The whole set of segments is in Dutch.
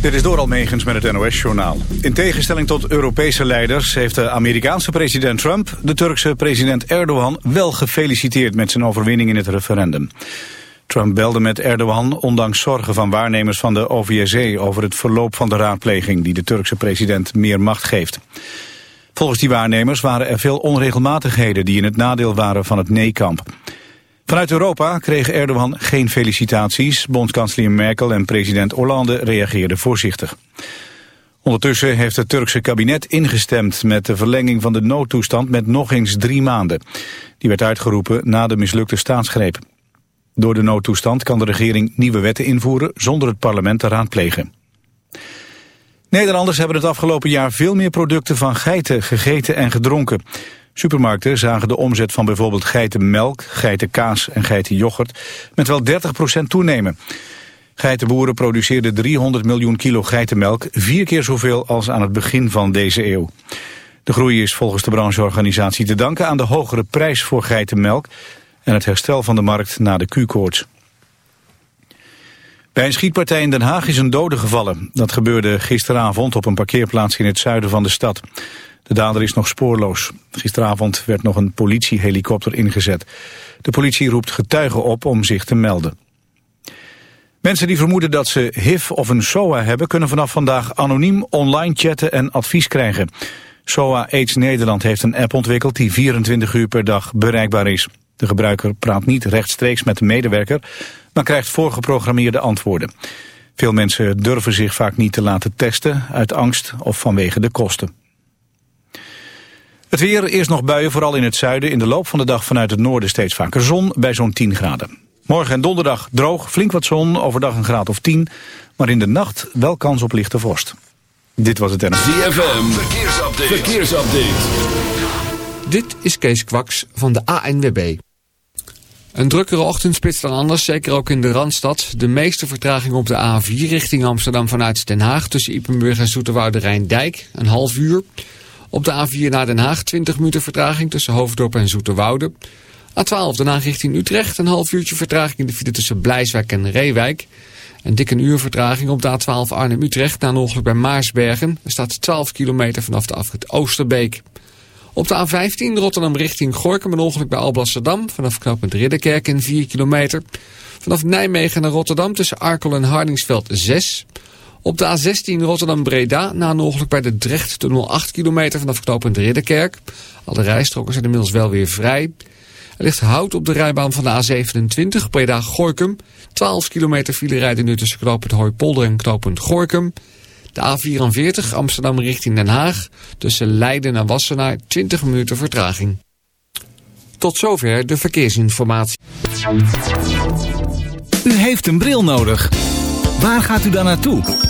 Dit is Doral Megens met het NOS-journaal. In tegenstelling tot Europese leiders heeft de Amerikaanse president Trump... de Turkse president Erdogan wel gefeliciteerd met zijn overwinning in het referendum. Trump belde met Erdogan ondanks zorgen van waarnemers van de OVSE... over het verloop van de raadpleging die de Turkse president meer macht geeft. Volgens die waarnemers waren er veel onregelmatigheden... die in het nadeel waren van het nee-kamp. Vanuit Europa kreeg Erdogan geen felicitaties. Bondskanselier Merkel en president Hollande reageerden voorzichtig. Ondertussen heeft het Turkse kabinet ingestemd met de verlenging van de noodtoestand met nog eens drie maanden. Die werd uitgeroepen na de mislukte staatsgreep. Door de noodtoestand kan de regering nieuwe wetten invoeren zonder het parlement te raadplegen. Nederlanders hebben het afgelopen jaar veel meer producten van geiten gegeten en gedronken. Supermarkten zagen de omzet van bijvoorbeeld geitenmelk, geitenkaas en geitenyoghurt met wel 30% toenemen. Geitenboeren produceerden 300 miljoen kilo geitenmelk, vier keer zoveel als aan het begin van deze eeuw. De groei is volgens de brancheorganisatie te danken aan de hogere prijs voor geitenmelk en het herstel van de markt na de Q-koorts. Bij een schietpartij in Den Haag is een dode gevallen. Dat gebeurde gisteravond op een parkeerplaats in het zuiden van de stad. De dader is nog spoorloos. Gisteravond werd nog een politiehelikopter ingezet. De politie roept getuigen op om zich te melden. Mensen die vermoeden dat ze HIV of een SOA hebben... kunnen vanaf vandaag anoniem online chatten en advies krijgen. SOA AIDS Nederland heeft een app ontwikkeld... die 24 uur per dag bereikbaar is. De gebruiker praat niet rechtstreeks met de medewerker... maar krijgt voorgeprogrammeerde antwoorden. Veel mensen durven zich vaak niet te laten testen... uit angst of vanwege de kosten. Het weer, eerst nog buien, vooral in het zuiden. In de loop van de dag vanuit het noorden steeds vaker zon, bij zo'n 10 graden. Morgen en donderdag droog, flink wat zon, overdag een graad of 10. Maar in de nacht wel kans op lichte vorst. Dit was het NFC. ZFM, verkeersupdate. verkeersupdate. Dit is Kees Kwaks van de ANWB. Een drukkere ochtendspits dan anders, zeker ook in de Randstad. De meeste vertraging op de A4 richting Amsterdam vanuit Den Haag... tussen Ipenburg en Zoeterwoude Rijndijk, een half uur... Op de A4 naar Den Haag 20 minuten vertraging tussen Hoofddorp en Zoeterwoude. A12 Den Haag richting Utrecht een half uurtje vertraging in de file tussen Blijswijk en Reewijk. Een dikke uur vertraging op de A12 Arnhem-Utrecht na een ongeluk bij Maarsbergen. Er staat 12 kilometer vanaf de afrit Oosterbeek. Op de A15 Rotterdam richting Gorkum een ongeluk bij Alblasserdam. Vanaf knooppunt Ridderkerk in 4 kilometer. Vanaf Nijmegen naar Rotterdam tussen Arkel en Hardingsveld 6 op de A16 Rotterdam-Breda na een ongeluk bij de Drecht-tunnel 8 kilometer vanaf knooppunt Ridderkerk. Alle rijstroken zijn inmiddels wel weer vrij. Er ligt hout op de rijbaan van de A27 Breda-Gorkum. 12 kilometer file rijden nu tussen knooppunt Hooipolder en knooppunt Gorkum. De A44 Amsterdam richting Den Haag. Tussen Leiden en Wassenaar 20 minuten vertraging. Tot zover de verkeersinformatie. U heeft een bril nodig. Waar gaat u dan naartoe?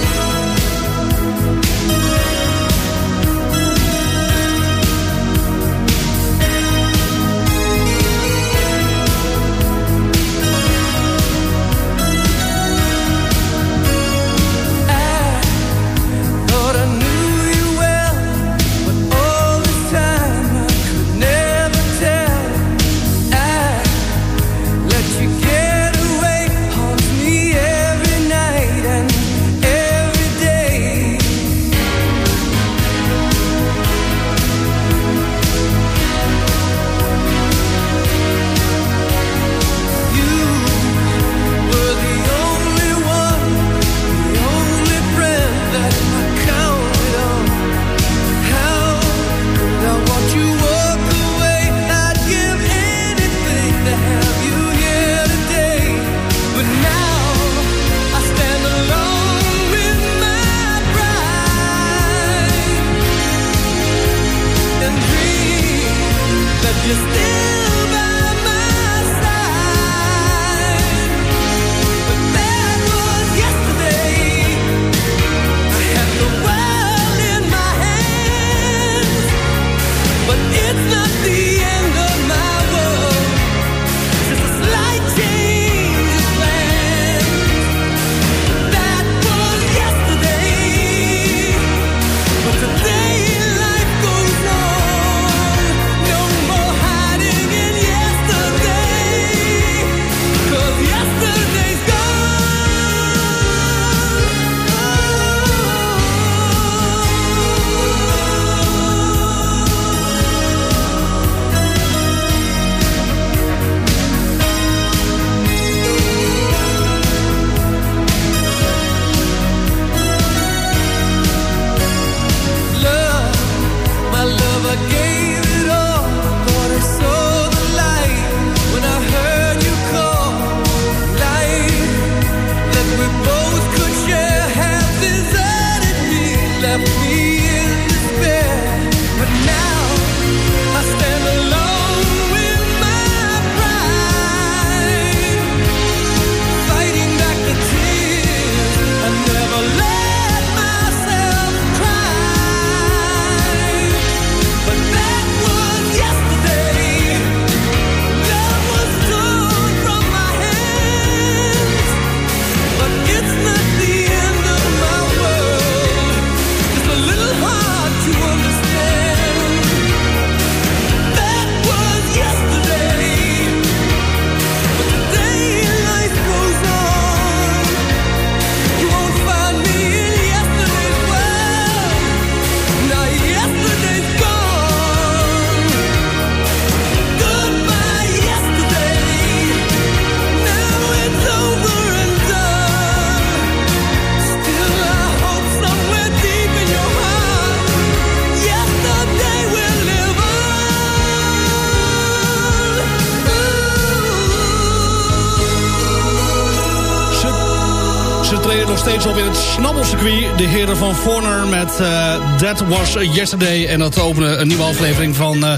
De heren van Forner met uh, That Was Yesterday. En dat openen een nieuwe aflevering van uh,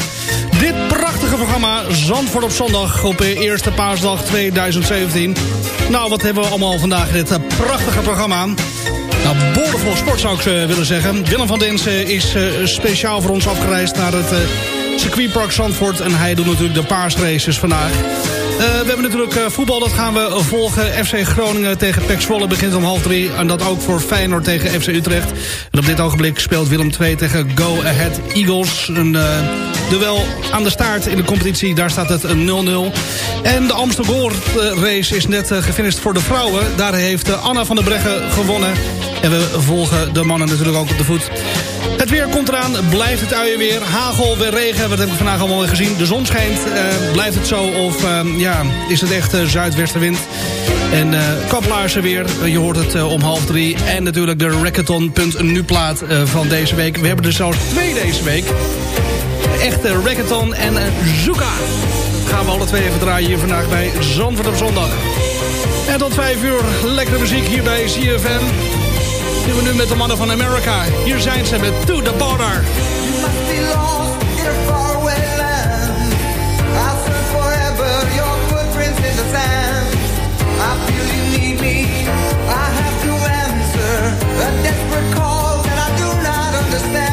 dit prachtige programma Zandvoort op zondag op de eerste paasdag 2017. Nou, wat hebben we allemaal vandaag in dit prachtige programma? Nou, boordevol sport zou ik willen zeggen. Willem van Densen is speciaal voor ons afgereisd naar het circuitpark Zandvoort. En hij doet natuurlijk de paasraces vandaag. Uh, we hebben natuurlijk uh, voetbal, dat gaan we volgen. FC Groningen tegen PEC Zwolle begint om half drie. En dat ook voor Feyenoord tegen FC Utrecht. En op dit ogenblik speelt Willem II tegen Go Ahead Eagles. Een uh, duel aan de staart in de competitie. Daar staat het 0-0. En de Amsterdam race is net gefinished voor de vrouwen. Daar heeft Anna van der Breggen gewonnen. En we volgen de mannen natuurlijk ook op de voet. Weer komt eraan, blijft het uien weer. Hagel, weer regen, wat heb ik vandaag allemaal weer gezien. De zon schijnt, uh, blijft het zo of uh, ja, is het echt uh, zuidwestenwind. En uh, kaplaarzen weer, je hoort het om half drie. En natuurlijk de Rackathon.nu plaat van deze week. We hebben er zelfs twee deze week. Echte Rackathon en Zuka. Gaan we alle twee even draaien hier vandaag bij Zandvoort op zondag. En tot vijf uur lekkere muziek hier bij CFM. Doen we nu met de mannen van America. Hier zijn ze met To The Border. A desperate call that I do not understand.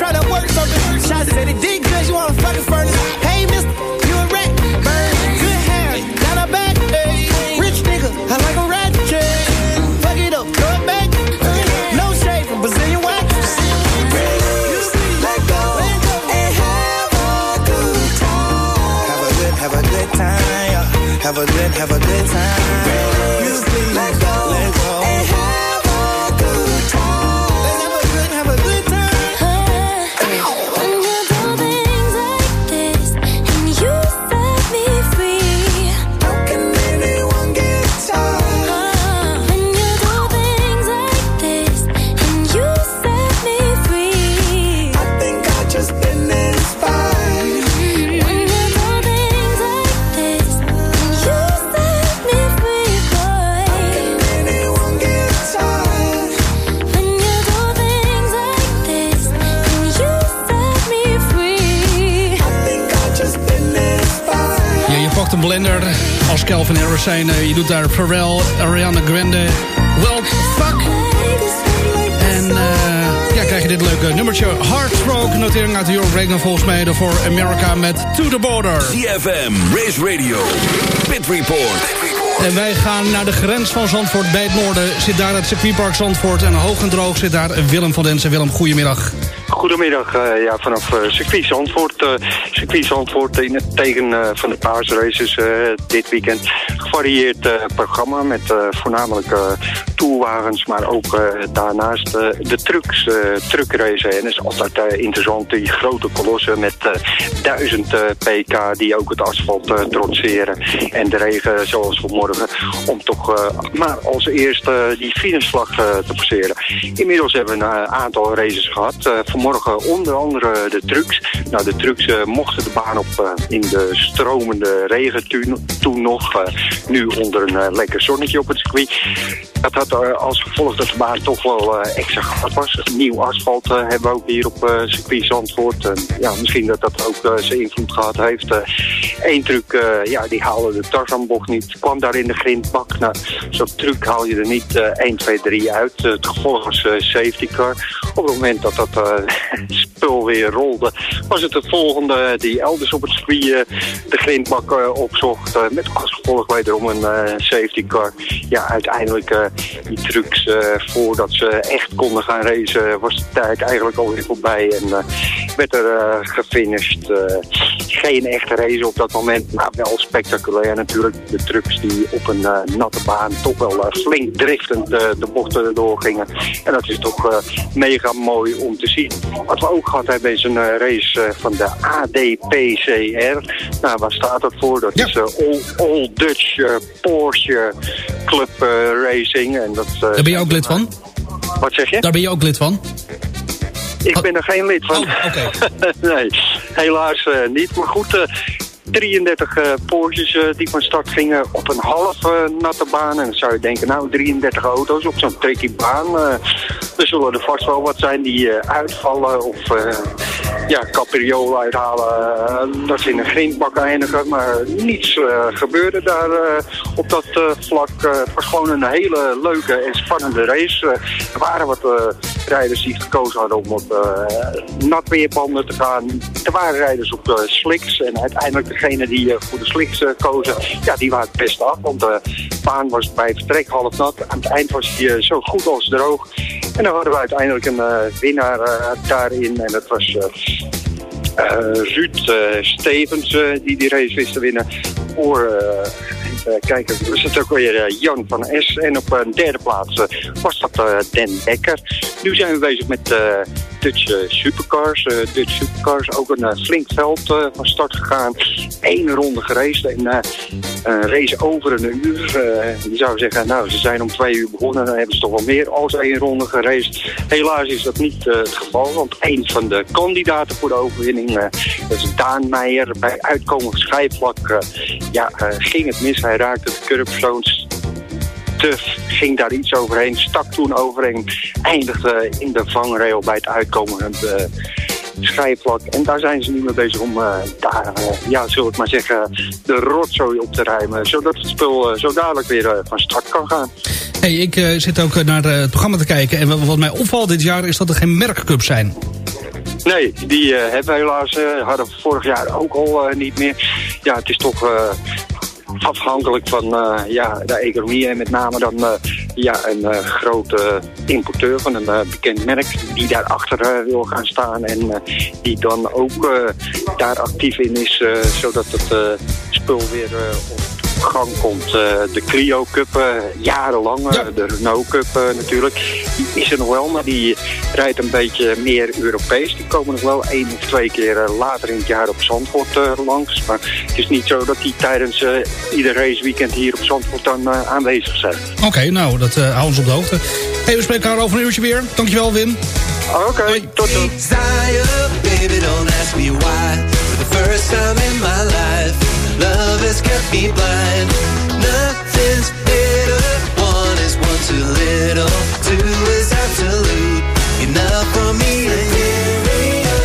Try to work something. Shots said it did good, you wanna fucking furnace. Hey, mister, you a rat. Burn, good hair, down her back. Hey, rich nigga, I like a rat. Fuck it up, throw it back. No shade from Brazilian wax. Let go and have a good time. Have a good, have a good time. Have a good, have a good time. Calvin Harris zijn. eh, je doet daar Pharrell, Ariana Grande, Well Fuck. En eh, ja, krijg je dit leuke nummertje. Heartstroke, notering uit de Euro Break. Dan volgens mij voor America met To The Border. ZFM, Race Radio, Pit Report. En wij gaan naar de grens van Zandvoort bij het noorden. Zit daar het circuitpark Zandvoort. En hoog en droog zit daar Willem van Densen. Willem, goedemiddag. Goedemiddag, eh, ja, vanaf uh, circuit Zandvoort. Zandvoort in het teken eh, van de paasraces dit weekend. Gevarieerd programma met voornamelijk tourwagens, maar ook daarnaast de trucks, truckracen. En dat is altijd interessant, die grote kolossen met eh 1000 eh, pk die ook het asfalt trotseren. En de regen zoals vanmorgen, om toch maar als eerste die finishvlag te passeren. Inmiddels hebben we een aantal races gehad. Eh, vanmorgen onder andere de trucks. Nou, de trucks eh, mochten de baan op eh, in de stromende regen toen, toen nog. eh, nu onder een lekker zonnetje op het circuit. Dat had eh, als gevolg dat de baan toch wel eh, extra glad was. Nieuw asfalt eh, hebben we ook hier op circuit Zandvoort. En ja, misschien dat dat ook zijn invloed gehad heeft. Eén truc, ja, die haalde de Tarzanbocht niet. Kwam daar in de grindbak. Nou, zo'n truc haal je er niet eh 1, 2, 3 uit. Het gevolg was safety car. Op het moment dat dat spul weer rolde, was het het volgende die elders op het circuit de grindbak opzocht. met als gevolg wederom een safety car. Ja, uiteindelijk die trucs eh, voordat ze echt konden gaan racen, was de tijd eigenlijk alweer voorbij. En eh, werd er eh, gefinished. Geen echte race op dat moment, maar wel spectaculair natuurlijk. De trucks die op een natte baan toch wel flink driftend de bochten erdoor gingen. En dat is toch mega mooi om te zien. Wat we ook gehad hebben is een race van de ADPCR. Nou, waar staat dat voor? Dat is All, All Dutch Porsche Club eh, En dat, eh, Daar ben je ook lid van? Wat zeg je? Daar ben je ook lid van? Ik ben er geen lid van. Oh, oké. nee, helaas eh, niet. Maar goed, eh, 33 eh, Porsches die van start gingen op een half eh, natte baan. En dan zou je denken, nou 33 auto's op zo'n tricky baan. er zullen er vast wel wat zijn die uitvallen of ja, capriolen uithalen. eh, dat ze in een grindbak eindigen. Maar niets eh, gebeurde daar eh, op dat vlak. Het was gewoon een hele leuke en spannende race. Er waren wat rijders die gekozen hadden om op natweerbanden te gaan. Er waren rijders op eh, slicks. En uiteindelijk degene die voor de slicks kozen, ja, die waren het best af. Want de baan was bij vertrek half nat. Aan het eind was eh, zo goed als droog. En dan hadden we uiteindelijk een eh, winnaar eh, daarin. En dat was... eh, Ruud Stevens die die race wist te winnen. Voor, kijken, was het ook weer Jan van S. En op een derde plaats was dat Dan Becker. Nu zijn we bezig met Dutch eh, Supercars. Eh, Dutch Supercars, ook een eh, flink veld van start gegaan. Eén ronde geraced en een race over een uur. Je zou zeggen, nou, ze zijn om twee uur begonnen. Dan hebben ze toch wel meer als één ronde geraced. Helaas is dat niet het geval, want een van de kandidaten voor de overwinning, dat is Daan Meijer. Bij uitkomend schijfvlak ja, ging het mis. Hij raakte de curbstones Tuf ging daar iets overheen, stak toen overheen, eindigde in de vangrail bij het uitkomen van het eh, schijfvlak. En daar zijn ze nu mee bezig om eh, daar, eh, ja, zul ik maar zeggen, de rotzooi op te ruimen. Zodat het spul zo dadelijk weer van start kan gaan. Hey, ik zit ook naar het programma te kijken. En wat, mij opvalt dit jaar is dat er geen merkcups zijn. Nee, die hebben we helaas, hadden we vorig jaar ook al niet meer. Ja, het is toch afhankelijk van eh, ja, de economie en met name dan eh, ja, een eh, grote importeur van een bekend merk die daarachter wil gaan staan en die dan ook daar actief in is, zodat het spul weer op gang komt. Eh, de Clio Cup, eh, jarenlang, eh, de Renault Cup eh, natuurlijk, die is er nog wel, maar die rijdt een beetje meer Europees. Die komen nog wel één of twee keer later in het jaar op Zandvoort langs. Maar het is niet zo dat die tijdens eh, ieder raceweekend hier op Zandvoort dan aanwezig zijn. Oké, nou, dat eh, houden we ons op de hoogte. Hey, we spreken elkaar over een uurtje weer. Dankjewel, Wim. Oké, tot ziens. Baby, don't ask me why. For the first time in my life, love has kept me blind. Nothing's better. One is one too little. Two is absolute. Enough for me and you.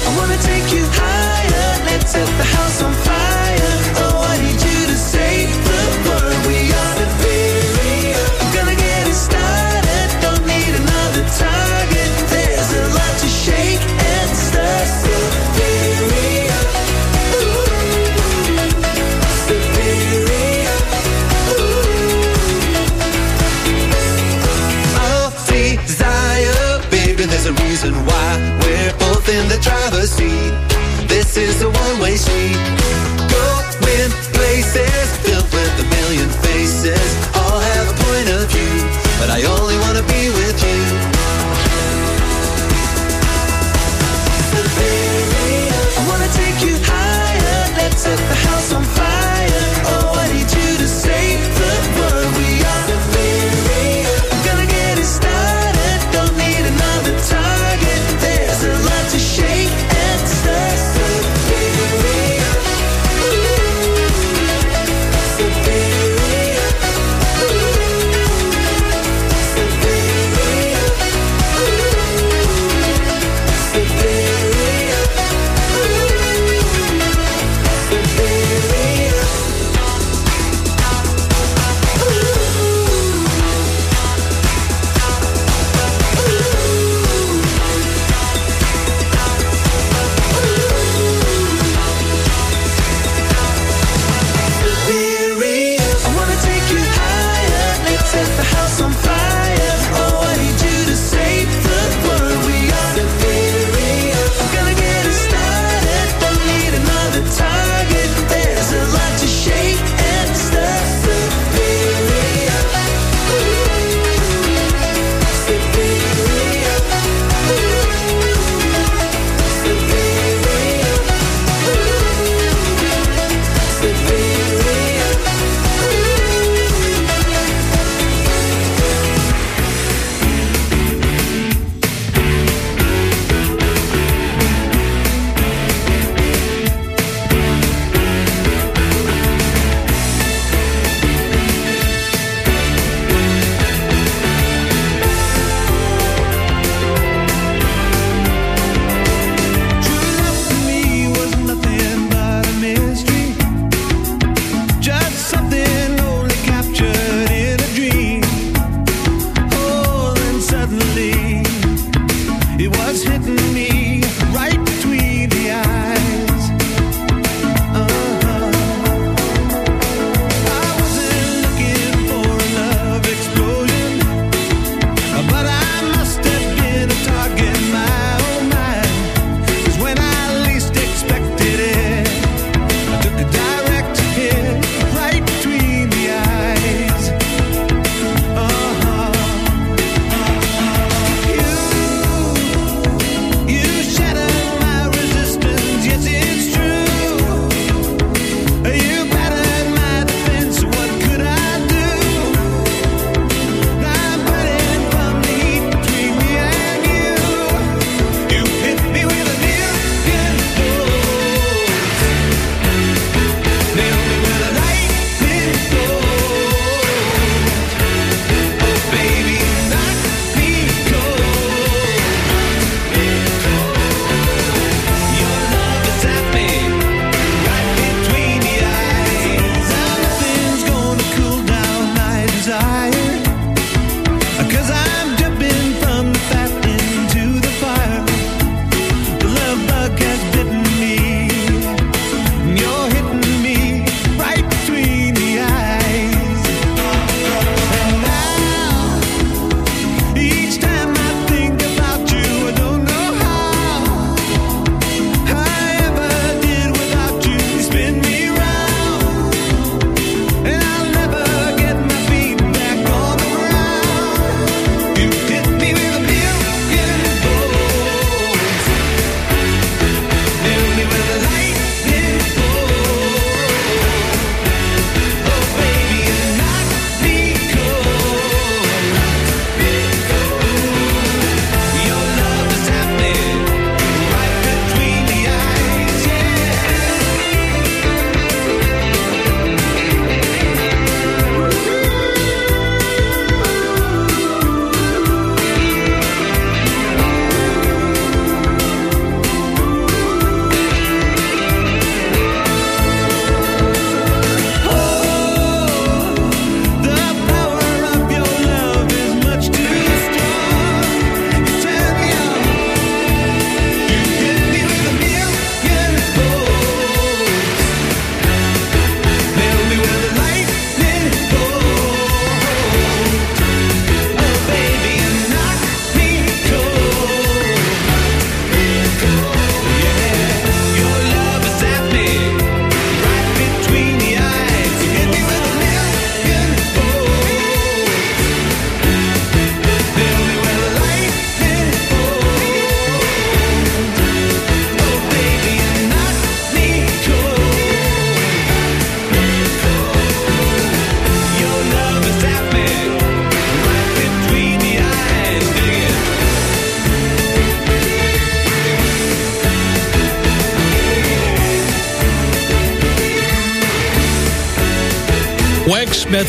I wanna take you higher. Let's set the house on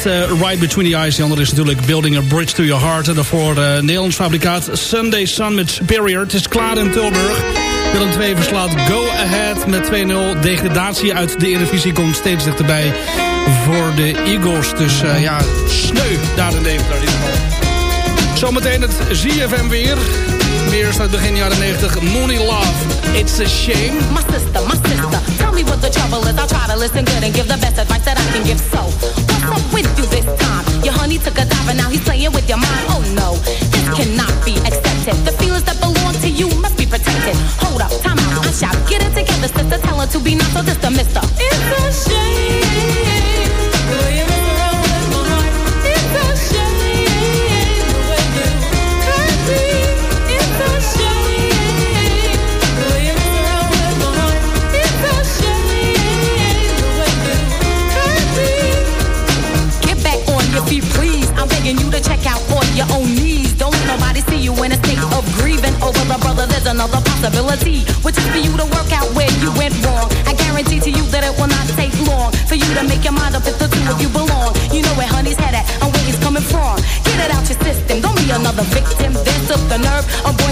Right Between the Eyes. Die andere is natuurlijk Building a Bridge to Your Heart. En daarvoor uh, Nederlands fabrikaat Sunday Sun met Superior. Het is klaar in Tilburg. Willem 2 verslaat Go Ahead met 2-0. Degradatie uit de Eredivisie komt steeds dichterbij voor de Eagles. Dus uh, ja, sneu daar in Deventer in. Zometeen het ZFM weer. Weer staat begin jaren 90. Mooney Love, It's a Shame. My sister, my sister, tell me what the trouble is. I'll try to listen good and give the best advice that I can give. So, up with you this time? Your honey took a dive and now he's playing with your mind. Oh no, this cannot be accepted. The feelings that belong to you must be protected. Hold up, time out, I shout. Get it together, sister. Tell her to be not so just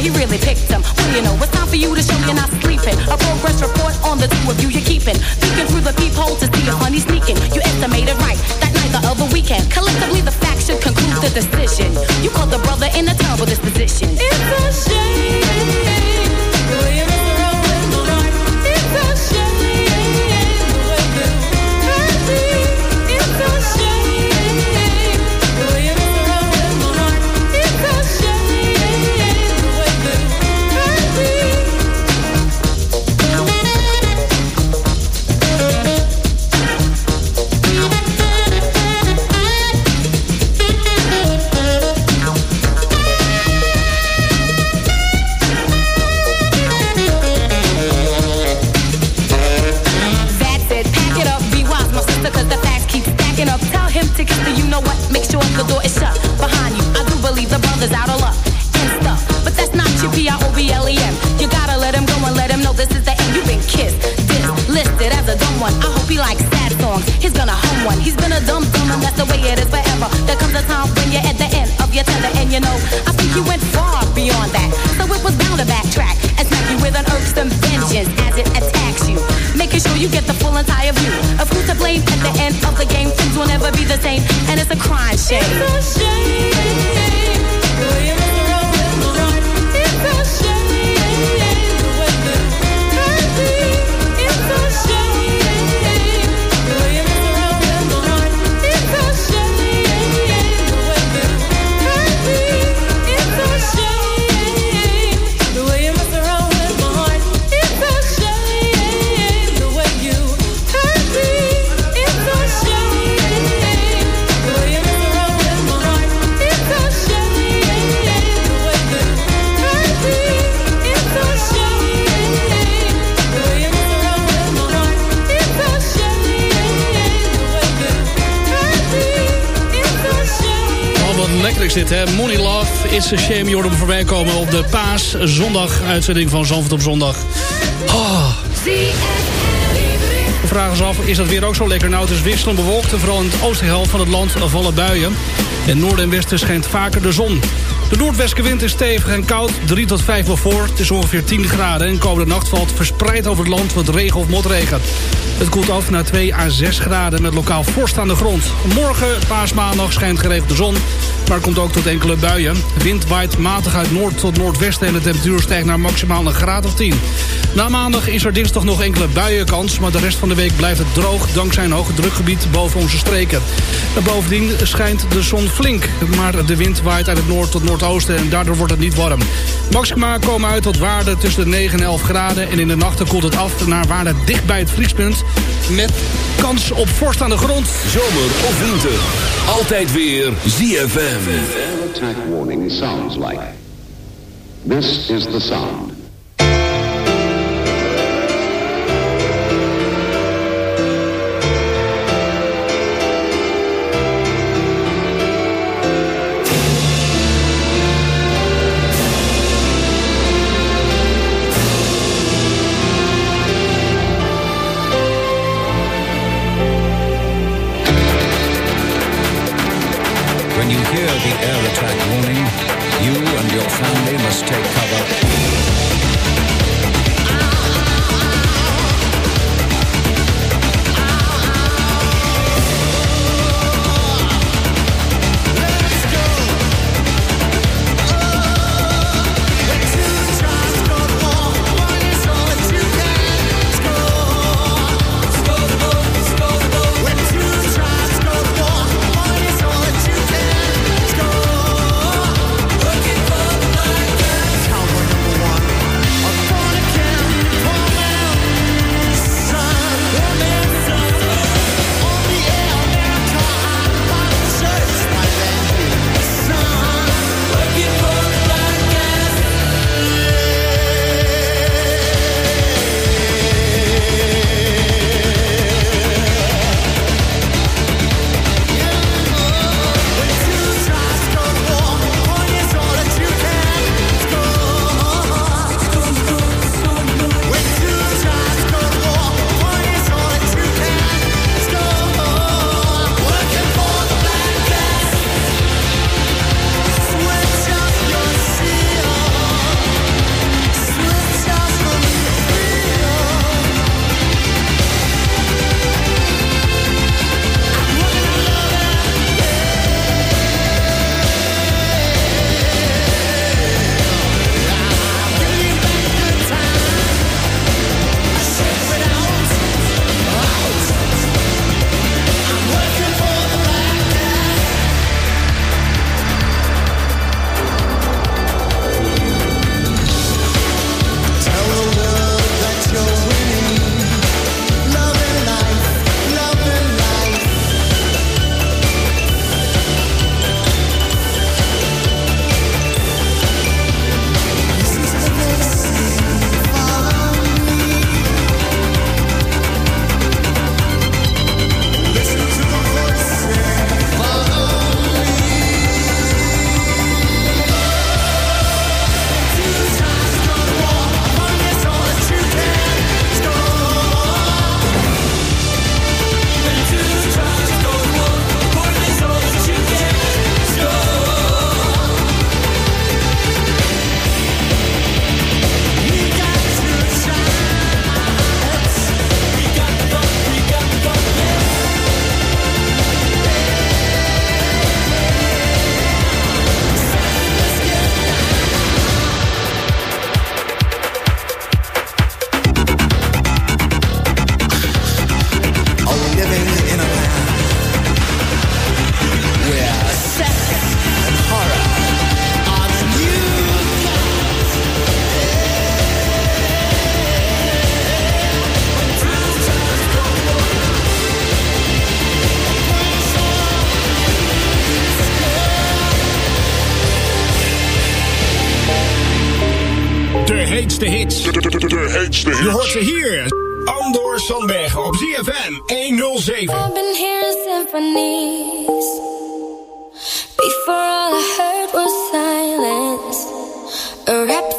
he really picked him. What do you know? It's time for you to show you're not sleeping. A progress report on the two of you you're keeping. Peeking through the peephole to see if honey's sneaking. You estimated right that night the other weekend. Collectively, the facts should conclude the decision. You called the brother in a terrible disposition. It's a shame. Time when you're at the end of your tether and you know, I think you went far beyond that. So it was bound to backtrack and smack you with an irksome vengeance as it attacks you. Making sure you get the full entire view of who's to blame at the end of the game. Things will never be the same, and it's a crime shame. It's a shame. Is hè? Money Love, It's a Shame. Je hoort hem voorbij komen op de Paas Zondag uitzending van Zandvoort op zondag. We vragen ons af, is dat weer ook zo lekker? Nou, het is wisselend bewolkt vooral in het oostenhelft van het land vallen buien. In noorden en westen schijnt vaker de zon. De noordwestenwind is stevig en koud, 3 tot 5 wel voor. Het is ongeveer 10 graden en komende nacht valt verspreid over het land wat regen of motregen. Het koelt af naar 2 à 6 graden met lokaal vorst aan de grond. Morgen, paasmaandag, schijnt geregeld de zon, maar komt ook tot enkele buien. Wind waait matig uit noord tot noordwesten en de temperatuur stijgt naar maximaal een graad of 10. Na maandag is er dinsdag nog enkele buienkans, maar de rest van de week blijft het droog dankzij een hoge drukgebied boven onze streken. En bovendien schijnt de zon flink, maar de wind waait uit het noord tot noordoosten en daardoor wordt het niet warm. Maxima komen uit tot waarden tussen de 9 en 11 graden en in de nachten koelt het af naar waarden dicht bij het vriespunt met kans op vorst aan de grond. Zomer of winter, altijd weer ZFM. attack warning sounds like. This is the sound. The air attack warning, you and your family must take cover. De. Je hoort ze hier. Andor Sandbergen op ZFM 107. I've been hearing symphonies. Before all I heard was silence. A rhapsody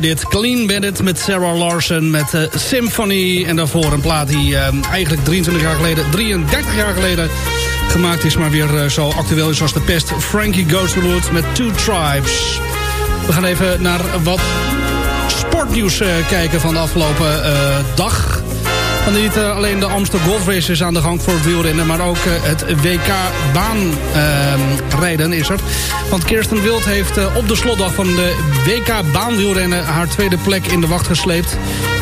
nummertje dit. Clean Bandit met Sarah Larson met uh, Symphony. En daarvoor een plaat die uh, eigenlijk 23 jaar geleden, 33 jaar geleden gemaakt is. Maar weer uh, zo actueel is als de pest. Frankie Goes to Wood met Two Tribes. We gaan even naar wat sportnieuws kijken van de afgelopen dag. Niet uh, alleen de Amsterdam Golf Race is aan de gang voor wielrennen... maar ook uh, het WK baanrijden uh, is er. Want Kirsten Wild heeft uh, op de slotdag van de WK baanwielrennen... haar tweede plek in de wacht gesleept.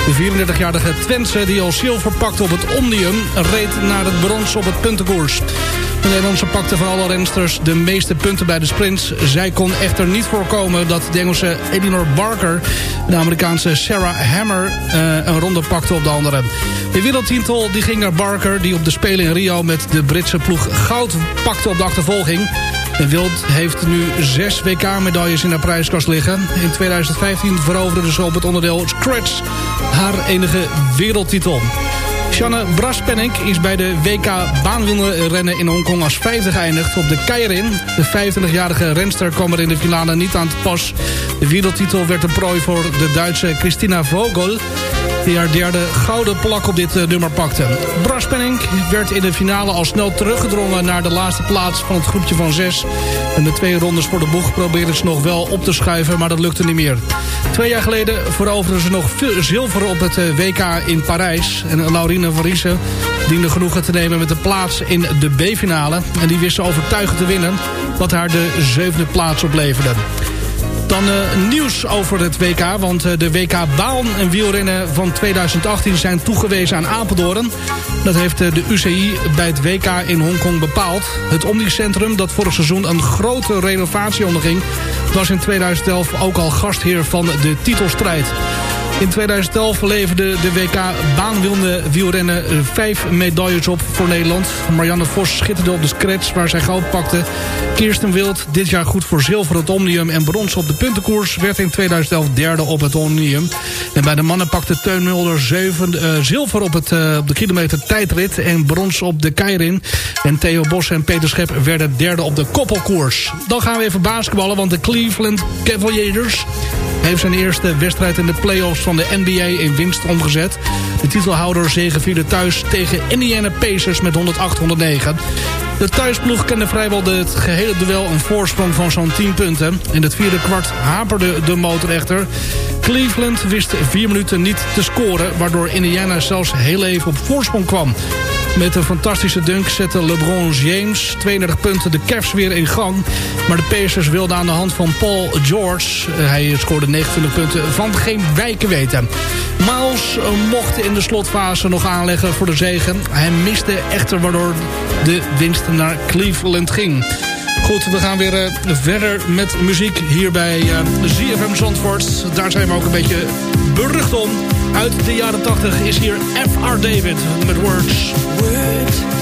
De 34-jarige Twentse die al zilver pakte op het Omnium... reed naar het brons op het puntenkoers. De Nederlandse pakte van alle rensters de meeste punten bij de sprints. Zij kon echter niet voorkomen dat de Engelse Elinor Barker... de Amerikaanse Sarah Hammer uh, een ronde pakte op de andere. De wereldtitel die ging naar Barker... die op de Spelen in Rio met de Britse ploeg goud pakte op de achtervolging. De Wild heeft nu zes WK-medailles in haar prijskast liggen. In 2015 veroverde ze op het onderdeel Scratch haar enige wereldtitel. Shanne Braspenning is bij de WK baanwielrennen in Hongkong als vijfde geëindigd op de Keirin. De 25-jarige renster kwam er in de finale niet aan te pas. De wereldtitel werd een prooi voor de Duitse Christina Vogel die haar derde gouden plak op dit nummer pakte. Braspenning werd in de finale al snel teruggedrongen naar de laatste plaats van het groepje van zes. En de twee rondes voor de boeg probeerden ze nog wel op te schuiven, maar dat lukte niet meer. Twee jaar geleden veroverden ze nog zilver op het WK in Parijs. En Laurine van Riesen diende genoegen te nemen met de plaats in de B-finale. En die wist ze overtuigend te winnen, wat haar de zevende plaats opleverde. Dan uh, nieuws over het WK, want uh, de WK baan en wielrennen van 2018 zijn toegewezen aan Apeldoorn. Dat heeft uh, de UCI bij het WK in Hongkong bepaald. Het Omnicentrum, dat vorig seizoen een grote renovatie onderging... was in 2011 ook al gastheer van de titelstrijd. In 2011 leverde de WK baanwielrennen vijf medailles op voor Nederland. Marianne Vos schitterde op de scratch waar zij goud pakte. Kirsten Wild dit jaar goed voor zilver het Omnium en brons op de puntenkoers... werd in 2011 derde op het Omnium. En bij de mannen pakte Teun Mulder zeven, uh, zilver op, het, uh, op de kilometer tijdrit... en brons op de Keirin. En Theo Bos en Peter Schep werden derde op de koppelkoers. Dan gaan we even basketballen, want de Cleveland Cavaliers... heeft zijn eerste wedstrijd in de playoffs van de NBA in winst omgezet. De titelhouder zegevierde thuis tegen Indiana Pacers met 108-109. De thuisploeg kende vrijwel het gehele duel een voorsprong van zo'n 10 punten. In het vierde kwart haperde de motor echter. Cleveland wist vier minuten niet te scoren... waardoor Indiana zelfs heel even op voorsprong kwam. Met een fantastische dunk zette LeBron James 32 punten de Cavs weer in gang. Maar de Pacers wilden aan de hand van Paul George... hij scoorde 29 punten van geen wijken weten. Miles mocht in de slotfase nog aanleggen voor de zegen. Hij miste echter waardoor de winst naar Cleveland ging. Goed, we gaan weer uh, verder met muziek hier bij ZFM Zandvoort. Daar zijn we ook een beetje berucht om. Uit de jaren 80 is hier F.R. David met Words. Words.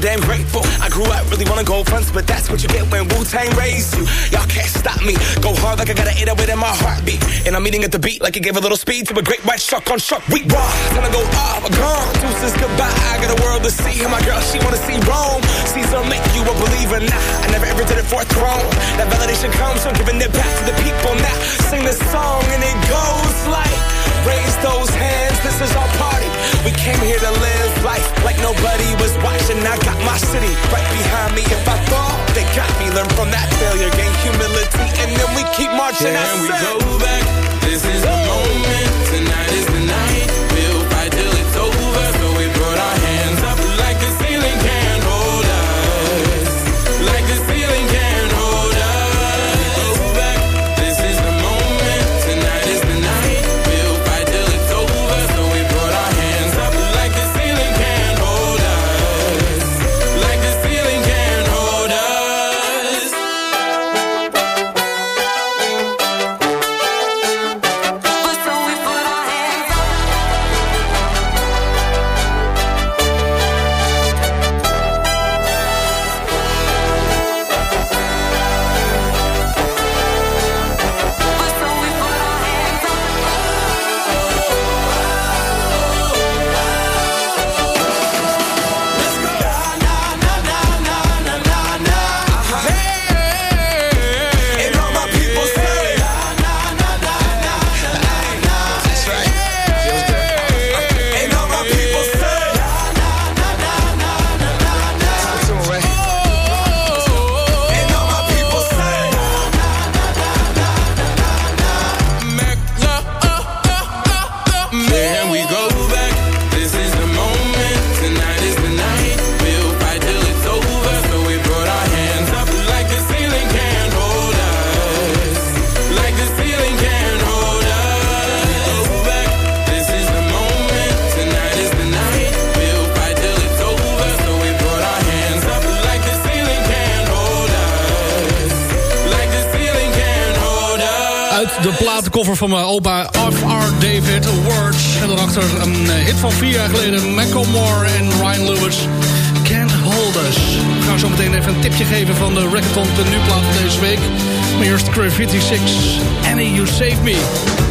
damn grateful. I grew up really wanna go fronts, but that's what you get when Wu Tang raised you. Y'all stop me. Go hard like I gotta eat it in my heartbeat. And I'm eating at the beat like it gave a little speed to a great white shark on shark. We raw. Time to go off, gone. Deuces goodbye. I got a world to see. And my girl, she wanna see Rome. Caesar make you a believer. Nah, I never ever did it for a throne. That validation comes from giving it back to the people. Now sing this song and it goes like. Raise those hands, this is our party. We came here to live life like nobody was watching. I got my city right behind me. If I fall, they got me. Learn from that failure, gain humility, and then we keep marching. I Can we go back? This is the moment. Tonight is the night. Platenkoffer van mijn opa F.R. David Words. En daarachter een eh, hit van vier jaar geleden. Macklemore en Ryan Lewis. Can't Hold Us. Ik ga zo meteen even een tipje geven van de Rackathon de nu plaat van deze week. Maar eerst Graffiti 6. Annie, You Save Me.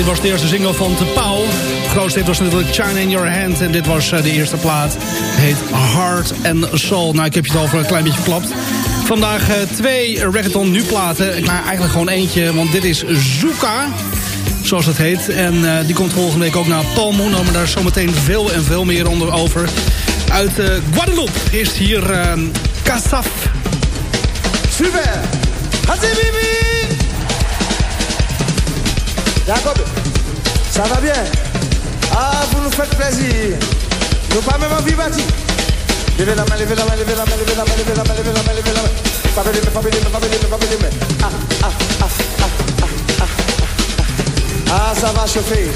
Dit was de eerste single van Te Pauw. Grootste hit was natuurlijk China in Your Hand. En dit was eh, de eerste plaat. Heet Heart and Soul. Nou, ik heb je het al voor een klein beetje geklapt. Vandaag uh, twee reggaeton nu platen. Maar eigenlijk gewoon eentje, want dit is Zuka. Zoals het heet. En uh, die komt volgende week ook naar Paul Mono. Maar daar is zometeen veel en veel meer onder over. Uit Guadeloupe is hier uh, Kasaf. Super! Hatsibibi! Jacob, ça va bien? Ah, vous nous faites plaisir. Nous pas même envie bâti. Levez la main, levez la main, levez la main, levez la main, levez la main, levez la main, levez la main. Fabez les mains, fabez les mains, fabez les mains, fabez les. Ah, ah, ah, ah, ah, ah, ah. Ah, ça va chauffer.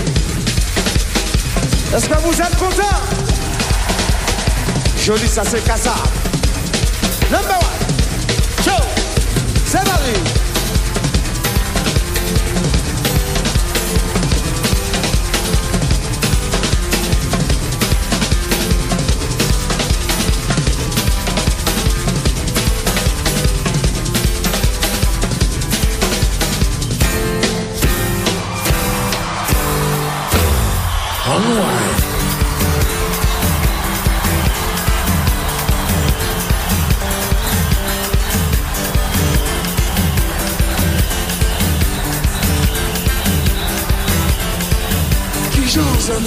Est-ce que vous êtes contents? Joli, ça c'est Kassa. Number one. Show. C'est parti.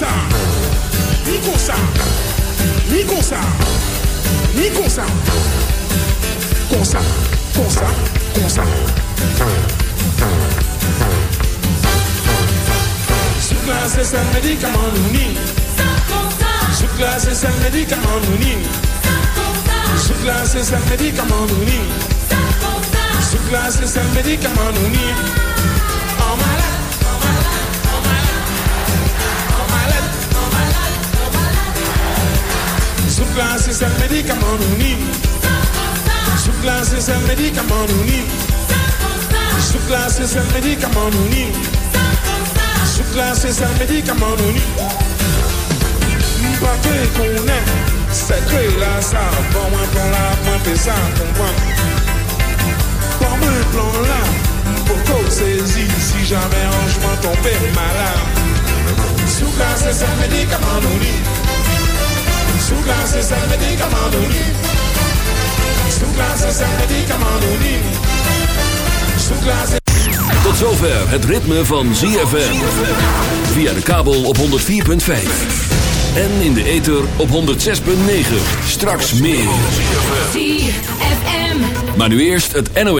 ça, ni comme ça, ni comme ça, ni comme ça, comme ça, comme ça, comme ça. C'est ça médicament, nous n'y. Sucre, c'est ça le médicament, nous n'y. Sucre, c'est ça le médicament, nous n'y. C'est ça médicament, nous n'y. Soufflance is un médicament nous ni. Soufflance is un médicament nous ni. Soufflance is un médicament nous ni. Soufflance is un médicament nous ni. Mpate qu'on c'est que là ça, bon, ça, plan pour jamais un médicament. Souk la se sen medikaman nou ni Souk la se sen medikaman nou ni Souk la se Tot zover het ritme van ZFM. Via de kabel op 104.5. En in de ether op 106.9. Straks meer. ZFM. Maar nu eerst het NOS.